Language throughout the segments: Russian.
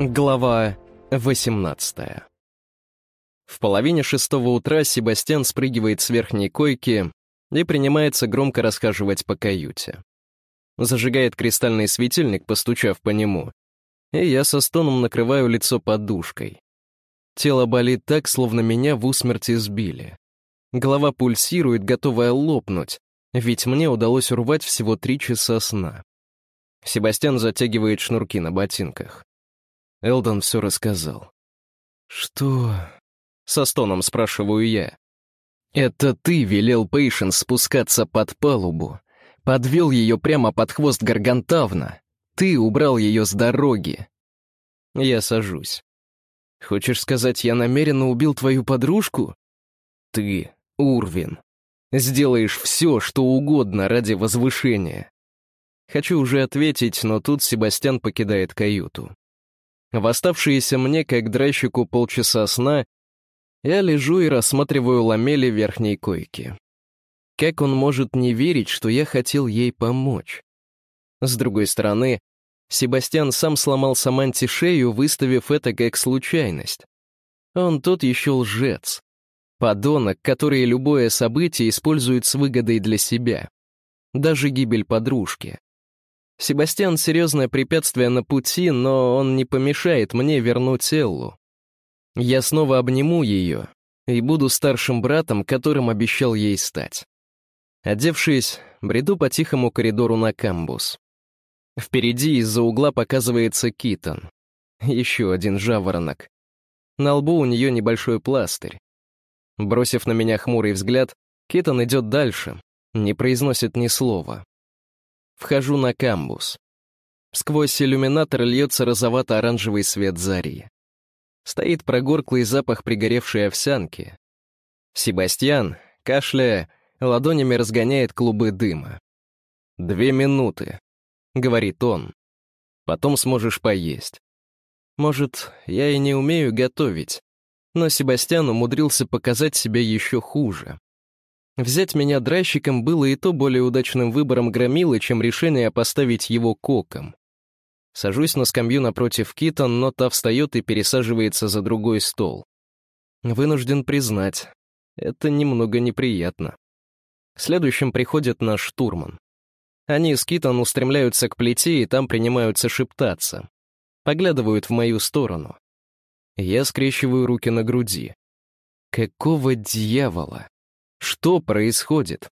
Глава 18 В половине шестого утра Себастьян спрыгивает с верхней койки и принимается громко расхаживать по каюте. Зажигает кристальный светильник, постучав по нему, и я со стоном накрываю лицо подушкой. Тело болит так, словно меня в усмерти сбили. Голова пульсирует, готовая лопнуть, ведь мне удалось урвать всего три часа сна. Себастьян затягивает шнурки на ботинках. Элдон все рассказал. «Что?» — со стоном спрашиваю я. «Это ты велел Пейшенс спускаться под палубу. Подвел ее прямо под хвост Гаргантавна. Ты убрал ее с дороги». Я сажусь. «Хочешь сказать, я намеренно убил твою подружку?» «Ты, Урвин, сделаешь все, что угодно ради возвышения». Хочу уже ответить, но тут Себастьян покидает каюту. В оставшиеся мне, как драйщику, полчаса сна, я лежу и рассматриваю ламели верхней койки. Как он может не верить, что я хотел ей помочь? С другой стороны, Себастьян сам сломал Саманте шею, выставив это как случайность. Он тот еще лжец. Подонок, который любое событие использует с выгодой для себя. Даже гибель подружки. Себастьян — серьезное препятствие на пути, но он не помешает мне вернуть Эллу. Я снова обниму ее и буду старшим братом, которым обещал ей стать. Одевшись, бреду по тихому коридору на камбус. Впереди из-за угла показывается Китон. Еще один жаворонок. На лбу у нее небольшой пластырь. Бросив на меня хмурый взгляд, Китон идет дальше, не произносит ни слова. Вхожу на камбус. Сквозь иллюминатор льется розовато-оранжевый свет зари. Стоит прогорклый запах пригоревшей овсянки. Себастьян, кашляя, ладонями разгоняет клубы дыма. «Две минуты», — говорит он. «Потом сможешь поесть». Может, я и не умею готовить, но Себастьян умудрился показать себя еще хуже. Взять меня драйщиком было и то более удачным выбором громилы, чем решение поставить его коком. Сажусь на скамью напротив Китон, но та встает и пересаживается за другой стол. Вынужден признать, это немного неприятно. Следующим приходит наш штурман. Они с Китон устремляются к плите и там принимаются шептаться. Поглядывают в мою сторону. Я скрещиваю руки на груди. Какого дьявола? Что происходит?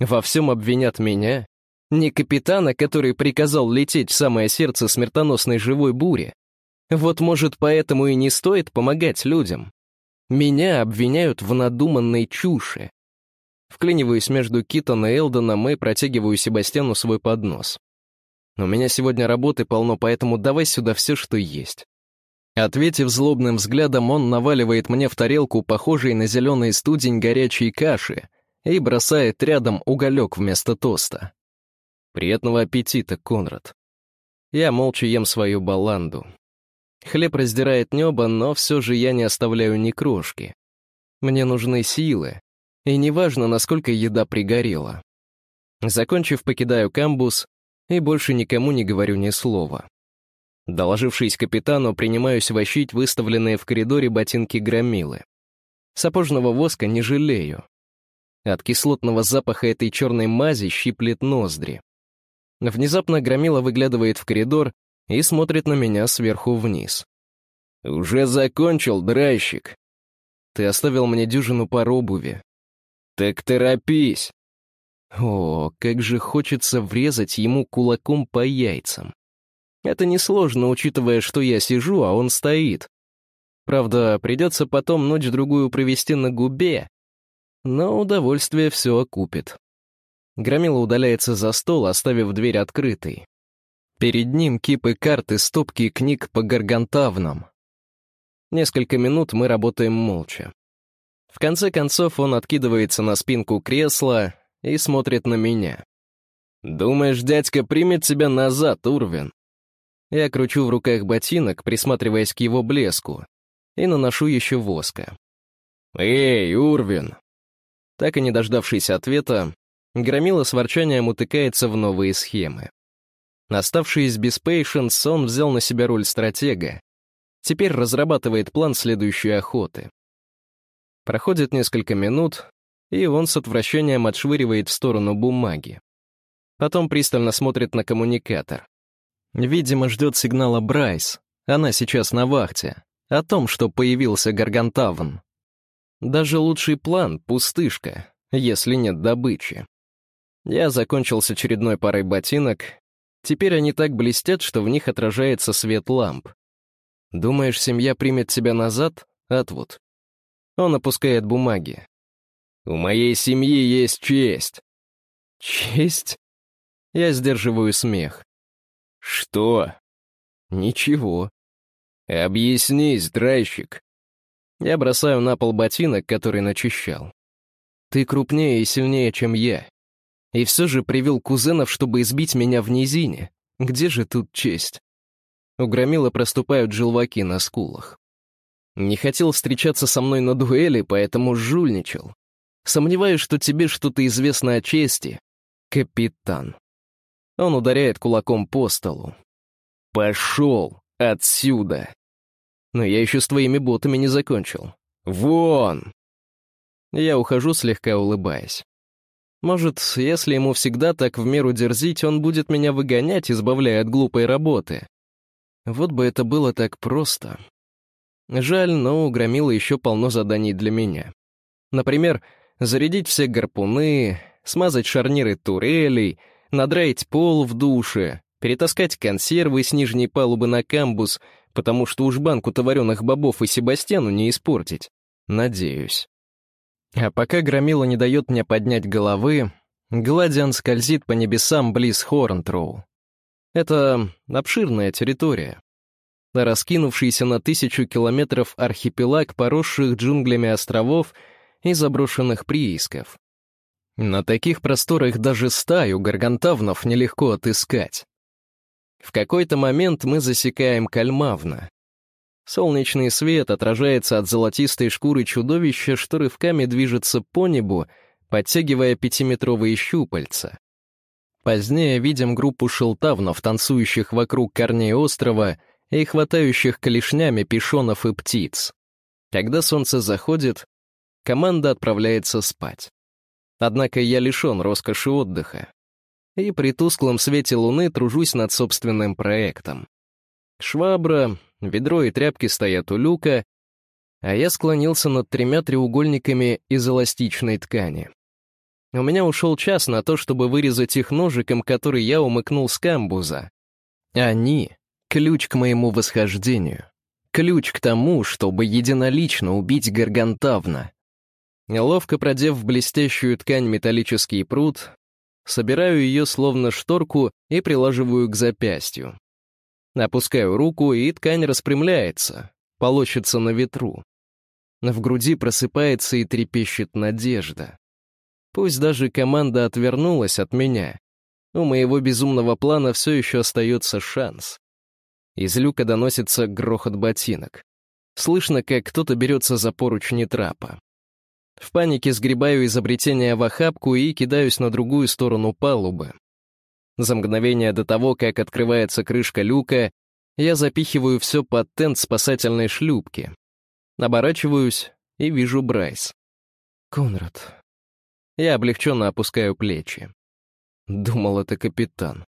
Во всем обвинят меня? Не капитана, который приказал лететь в самое сердце смертоносной живой бури? Вот, может, поэтому и не стоит помогать людям? Меня обвиняют в надуманной чуши. Вклиниваюсь между Китон и Элдоном и протягиваю Себастьяну свой поднос. У меня сегодня работы полно, поэтому давай сюда все, что есть. Ответив злобным взглядом, он наваливает мне в тарелку похожий на зеленый студень горячей каши и бросает рядом уголек вместо тоста. Приятного аппетита, Конрад. Я молча ем свою баланду. Хлеб раздирает небо, но все же я не оставляю ни крошки. Мне нужны силы, и неважно, насколько еда пригорела. Закончив, покидаю камбус и больше никому не говорю ни слова. Доложившись капитану, принимаюсь вощить выставленные в коридоре ботинки громилы. Сапожного воска не жалею. От кислотного запаха этой черной мази щиплет ноздри. Внезапно громила выглядывает в коридор и смотрит на меня сверху вниз. «Уже закончил, драйщик. Ты оставил мне дюжину пар обуви. Так торопись!» О, как же хочется врезать ему кулаком по яйцам. Это несложно, учитывая, что я сижу, а он стоит. Правда, придется потом ночь-другую провести на губе, но удовольствие все окупит. Громила удаляется за стол, оставив дверь открытой. Перед ним кипы карт и стопки книг по гаргантавнам. Несколько минут мы работаем молча. В конце концов он откидывается на спинку кресла и смотрит на меня. «Думаешь, дядька примет тебя назад, Урвин?» Я кручу в руках ботинок, присматриваясь к его блеску, и наношу еще воска. «Эй, Урвин!» Так и не дождавшись ответа, Громила с ворчанием утыкается в новые схемы. Оставшись без Пейшенс, он взял на себя роль стратега Теперь разрабатывает план следующей охоты. Проходит несколько минут, и он с отвращением отшвыривает в сторону бумаги. Потом пристально смотрит на коммуникатор. Видимо, ждет сигнала Брайс. Она сейчас на вахте. О том, что появился Гаргантавн. Даже лучший план — пустышка, если нет добычи. Я закончил с очередной парой ботинок. Теперь они так блестят, что в них отражается свет ламп. Думаешь, семья примет тебя назад, Атвуд? Он опускает бумаги. У моей семьи есть честь. Честь? Я сдерживаю смех. Что? Ничего. Объяснись, драйщик. Я бросаю на пол ботинок, который начищал. Ты крупнее и сильнее, чем я. И все же привел кузенов, чтобы избить меня в низине. Где же тут честь? У Громила проступают желваки на скулах. Не хотел встречаться со мной на дуэли, поэтому жульничал. Сомневаюсь, что тебе что-то известно о чести, капитан. Он ударяет кулаком по столу. «Пошел отсюда!» Но я еще с твоими ботами не закончил. «Вон!» Я ухожу, слегка улыбаясь. Может, если ему всегда так в меру дерзить, он будет меня выгонять, избавляя от глупой работы. Вот бы это было так просто. Жаль, но у Громила еще полно заданий для меня. Например, зарядить все гарпуны, смазать шарниры турелей, надраить пол в душе, перетаскать консервы с нижней палубы на камбус, потому что уж банку товареных бобов и Себастьяну не испортить. Надеюсь. А пока Громила не дает мне поднять головы, Гладиан скользит по небесам близ Хорнтроу. Это обширная территория. Раскинувшийся на тысячу километров архипелаг поросших джунглями островов и заброшенных приисков. На таких просторах даже стаю гаргантавнов нелегко отыскать. В какой-то момент мы засекаем кальмавна. Солнечный свет отражается от золотистой шкуры чудовища, что рывками движется по небу, подтягивая пятиметровые щупальца. Позднее видим группу шелтавнов, танцующих вокруг корней острова и хватающих клешнями пешонов и птиц. Когда солнце заходит, команда отправляется спать. Однако я лишен роскоши отдыха. И при тусклом свете луны тружусь над собственным проектом. Швабра, ведро и тряпки стоят у люка, а я склонился над тремя треугольниками из эластичной ткани. У меня ушел час на то, чтобы вырезать их ножиком, который я умыкнул с камбуза. Они — ключ к моему восхождению. Ключ к тому, чтобы единолично убить Гаргантавна. Ловко продев в блестящую ткань металлический пруд, собираю ее словно шторку и прилаживаю к запястью. Опускаю руку, и ткань распрямляется, полощется на ветру. В груди просыпается и трепещет надежда. Пусть даже команда отвернулась от меня, у моего безумного плана все еще остается шанс. Из люка доносится грохот ботинок. Слышно, как кто-то берется за поручни трапа. В панике сгребаю изобретение в охапку и кидаюсь на другую сторону палубы. За мгновение до того, как открывается крышка люка, я запихиваю все под тент спасательной шлюпки. Оборачиваюсь и вижу Брайс. «Конрад». Я облегченно опускаю плечи. Думал, это капитан.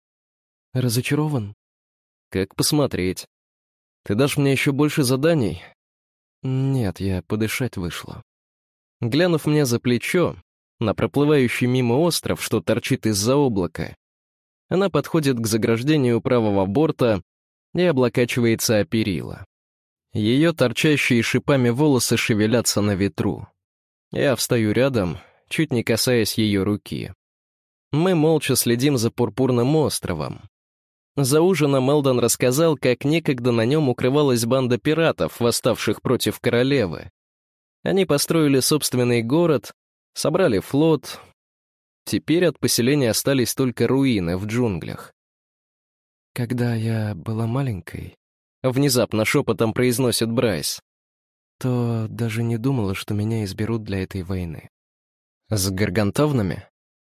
Разочарован? Как посмотреть. Ты дашь мне еще больше заданий? Нет, я подышать вышла. Глянув мне за плечо, на проплывающий мимо остров, что торчит из-за облака, она подходит к заграждению правого борта и облокачивается о перила. Ее торчащие шипами волосы шевелятся на ветру. Я встаю рядом, чуть не касаясь ее руки. Мы молча следим за Пурпурным островом. За ужином Мелдон рассказал, как некогда на нем укрывалась банда пиратов, восставших против королевы. Они построили собственный город, собрали флот. Теперь от поселения остались только руины в джунглях. «Когда я была маленькой», — внезапно шепотом произносит Брайс, то даже не думала, что меня изберут для этой войны. С гаргантовнами?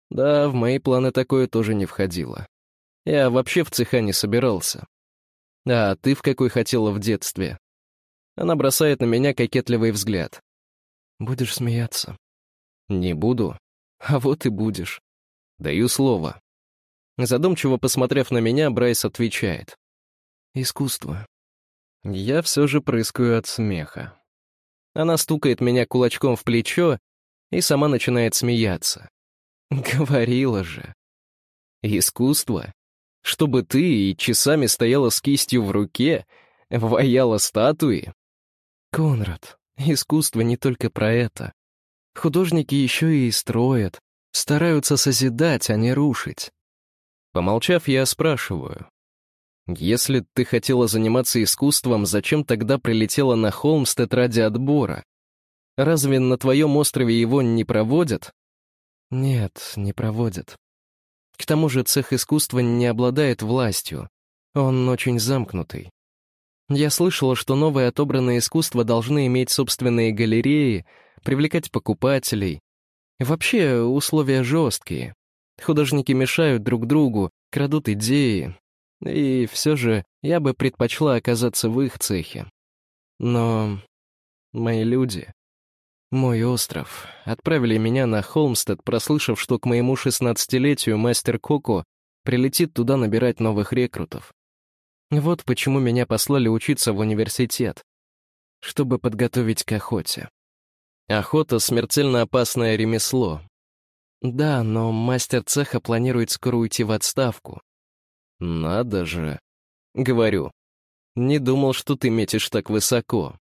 Да, в мои планы такое тоже не входило. Я вообще в цеха не собирался. А ты в какой хотела в детстве? Она бросает на меня кокетливый взгляд. «Будешь смеяться?» «Не буду. А вот и будешь». Даю слово. Задумчиво посмотрев на меня, Брайс отвечает. «Искусство». Я все же прыскаю от смеха. Она стукает меня кулачком в плечо и сама начинает смеяться. Говорила же. Искусство? Чтобы ты и часами стояла с кистью в руке, ваяла статуи? Конрад, искусство не только про это. Художники еще и строят, стараются созидать, а не рушить. Помолчав, я спрашиваю. Если ты хотела заниматься искусством, зачем тогда прилетела на Холмстед ради отбора? Разве на твоем острове его не проводят? Нет, не проводят. К тому же цех искусства не обладает властью. Он очень замкнутый. Я слышала, что новые отобранные искусства должны иметь собственные галереи, привлекать покупателей. Вообще, условия жесткие. Художники мешают друг другу, крадут идеи. И все же я бы предпочла оказаться в их цехе. Но мои люди, мой остров, отправили меня на Холмстед, прослышав, что к моему шестнадцатилетию мастер Коко прилетит туда набирать новых рекрутов. Вот почему меня послали учиться в университет, чтобы подготовить к охоте. Охота — смертельно опасное ремесло. Да, но мастер цеха планирует скоро уйти в отставку. Надо же. Говорю. Не думал, что ты метишь так высоко.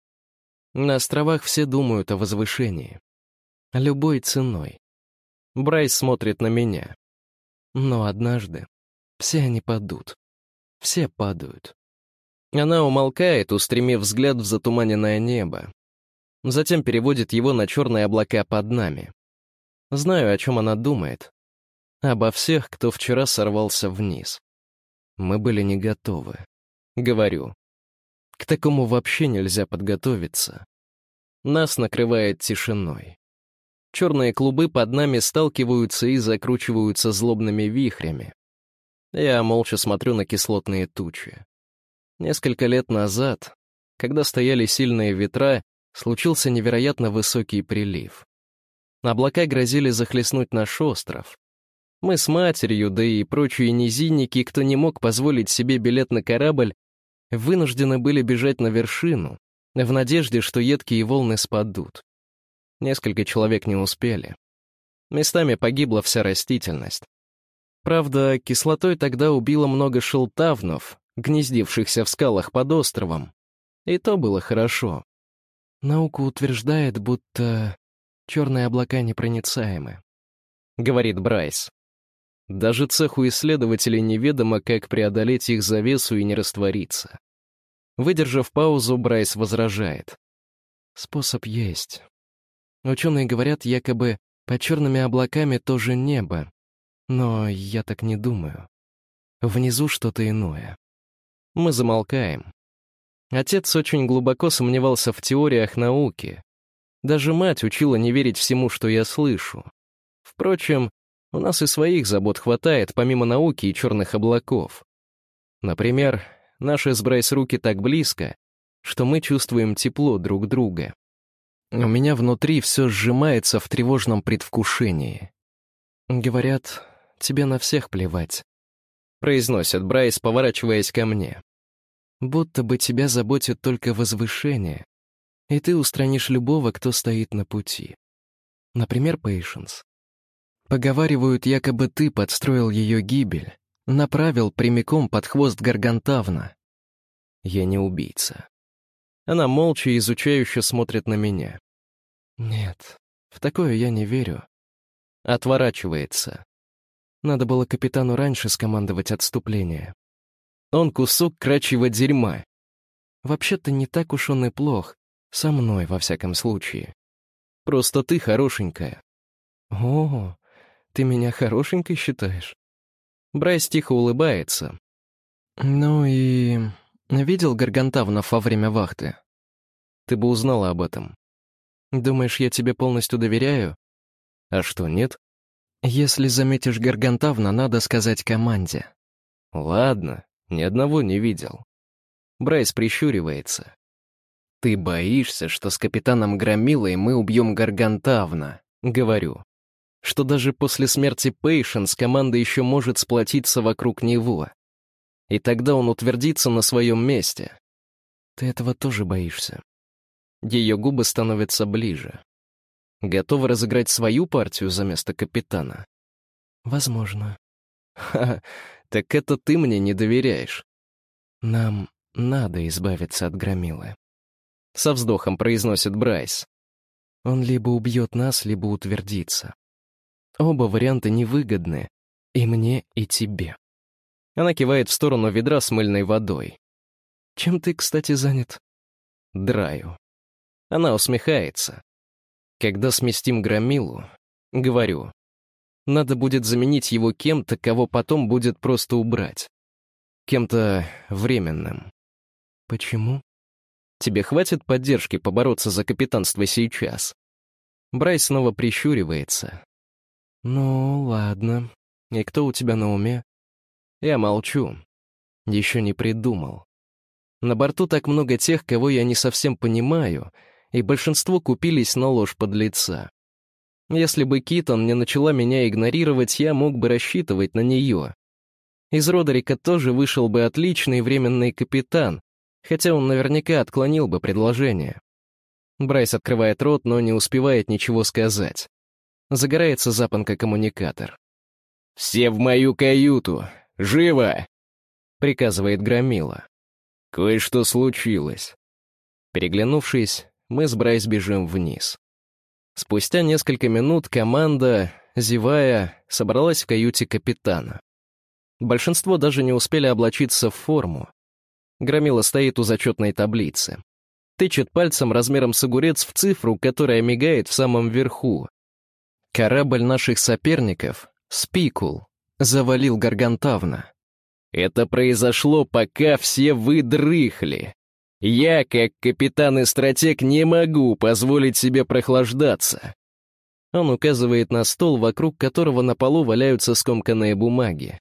На островах все думают о возвышении. Любой ценой. Брайс смотрит на меня. Но однажды все они падут. Все падают. Она умолкает, устремив взгляд в затуманенное небо. Затем переводит его на черные облака под нами. Знаю, о чем она думает. Обо всех, кто вчера сорвался вниз. Мы были не готовы. Говорю. К такому вообще нельзя подготовиться. Нас накрывает тишиной. Черные клубы под нами сталкиваются и закручиваются злобными вихрями. Я молча смотрю на кислотные тучи. Несколько лет назад, когда стояли сильные ветра, случился невероятно высокий прилив. Облака грозили захлестнуть наш остров. Мы с матерью, да и прочие низинники, кто не мог позволить себе билет на корабль, вынуждены были бежать на вершину, в надежде, что едкие волны спадут. Несколько человек не успели. Местами погибла вся растительность. Правда, кислотой тогда убило много шелтавнов, гнездившихся в скалах под островом. И то было хорошо. Наука утверждает, будто черные облака непроницаемы. Говорит Брайс. Даже цеху исследователей неведомо, как преодолеть их завесу и не раствориться. Выдержав паузу, Брайс возражает. Способ есть. Ученые говорят, якобы под черными облаками тоже небо, но я так не думаю. Внизу что-то иное. Мы замолкаем. Отец очень глубоко сомневался в теориях науки. Даже мать учила не верить всему, что я слышу. Впрочем, у нас и своих забот хватает, помимо науки и черных облаков. Например, наши с Брайс руки так близко, что мы чувствуем тепло друг друга. У меня внутри все сжимается в тревожном предвкушении. Говорят, тебе на всех плевать», — произносит Брайс, поворачиваясь ко мне. «Будто бы тебя заботит только возвышение, и ты устранишь любого, кто стоит на пути. Например, Пейшенс. Поговаривают, якобы ты подстроил ее гибель, направил прямиком под хвост Гаргантавна. Я не убийца. Она молча и изучающе смотрит на меня. Нет, в такое я не верю. Отворачивается. Надо было капитану раньше скомандовать отступление. Он кусок крачьего дерьма. Вообще-то не так уж он и плох. Со мной, во всяком случае. Просто ты хорошенькая. О, ты меня хорошенькой считаешь? Брайс тихо улыбается. Ну и... Видел Гаргантавнов во время вахты? Ты бы узнала об этом. Думаешь, я тебе полностью доверяю? А что, нет? Если заметишь Гаргантавна, надо сказать команде. Ладно, ни одного не видел. Брайс прищуривается. «Ты боишься, что с капитаном Громилой мы убьем Гаргантавна?» — говорю. Что даже после смерти Пейшенс команда еще может сплотиться вокруг него. И тогда он утвердится на своем месте. Ты этого тоже боишься. Ее губы становятся ближе. Готова разыграть свою партию за место капитана? Возможно. Ха, так это ты мне не доверяешь. Нам надо избавиться от Громилы. Со вздохом произносит Брайс. Он либо убьет нас, либо утвердится. Оба варианта невыгодны. И мне, и тебе. Она кивает в сторону ведра с мыльной водой. Чем ты, кстати, занят? Драю. Она усмехается. Когда сместим громилу, говорю, надо будет заменить его кем-то, кого потом будет просто убрать. Кем-то временным. Почему? Тебе хватит поддержки побороться за капитанство сейчас?» Брайс снова прищуривается. «Ну, ладно. И кто у тебя на уме?» Я молчу. Еще не придумал. На борту так много тех, кого я не совсем понимаю, и большинство купились на ложь под лица. Если бы Китон не начала меня игнорировать, я мог бы рассчитывать на нее. Из Родерика тоже вышел бы отличный временный капитан, хотя он наверняка отклонил бы предложение. Брайс открывает рот, но не успевает ничего сказать. Загорается запонка-коммуникатор. «Все в мою каюту! Живо!» — приказывает Громила. «Кое-что случилось». Переглянувшись, мы с Брайс бежим вниз. Спустя несколько минут команда, зевая, собралась в каюте капитана. Большинство даже не успели облачиться в форму, Громила стоит у зачетной таблицы. Тычет пальцем размером с огурец в цифру, которая мигает в самом верху. Корабль наших соперников, Спикул, завалил Гаргантавна. Это произошло, пока все вы дрыхли. Я, как капитан и стратег, не могу позволить себе прохлаждаться. Он указывает на стол, вокруг которого на полу валяются скомканные бумаги.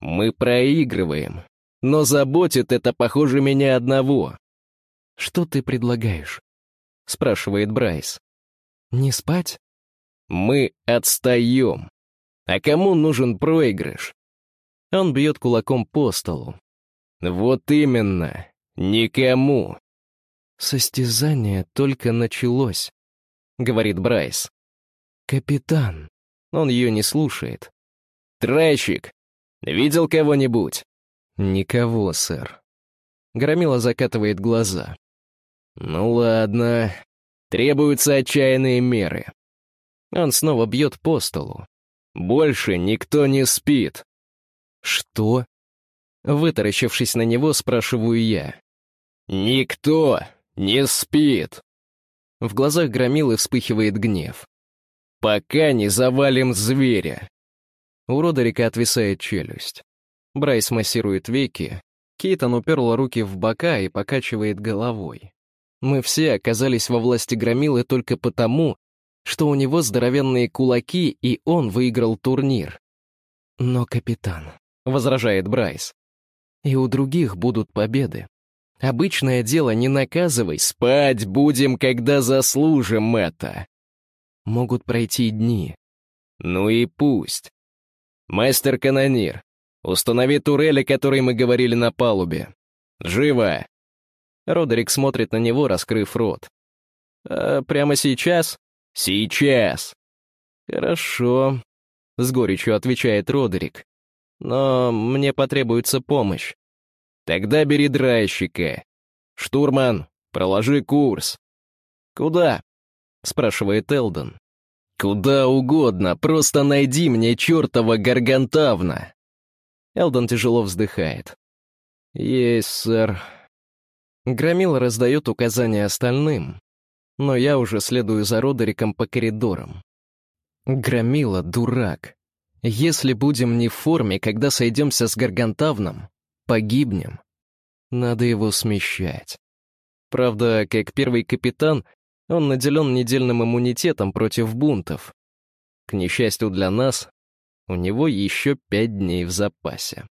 Мы проигрываем, но заботит это, похоже, меня одного. «Что ты предлагаешь?» — спрашивает Брайс. «Не спать?» «Мы отстаем. А кому нужен проигрыш?» Он бьет кулаком по столу. «Вот именно, никому». «Состязание только началось», — говорит Брайс. «Капитан». Он ее не слушает. «Трайщик, видел кого-нибудь?» «Никого, сэр». Громила закатывает глаза. «Ну ладно. Требуются отчаянные меры». Он снова бьет по столу. «Больше никто не спит». «Что?» Вытаращившись на него, спрашиваю я. «Никто не спит!» В глазах Громилы вспыхивает гнев. «Пока не завалим зверя!» У Родерика отвисает челюсть. Брайс массирует веки, Кейтон уперла руки в бока и покачивает головой. Мы все оказались во власти Громилы только потому, что у него здоровенные кулаки, и он выиграл турнир. «Но, капитан», — возражает Брайс, — «и у других будут победы. Обычное дело не наказывай, спать будем, когда заслужим это. Могут пройти дни. Ну и пусть. Мастер-канонир, Установи турели, о которой мы говорили на палубе. Живо!» Родерик смотрит на него, раскрыв рот. «А прямо сейчас?» «Сейчас!» «Хорошо», — с горечью отвечает Родерик. «Но мне потребуется помощь». «Тогда бери драйщика. Штурман, проложи курс». «Куда?» — спрашивает Элден. «Куда угодно, просто найди мне чертова гаргантавна!» Элдон тяжело вздыхает. «Есть, сэр». Громил раздает указания остальным, но я уже следую за Родериком по коридорам. Громила — дурак. Если будем не в форме, когда сойдемся с Гаргантавном, погибнем. Надо его смещать. Правда, как первый капитан, он наделен недельным иммунитетом против бунтов. К несчастью для нас, у него еще пять дней в запасе.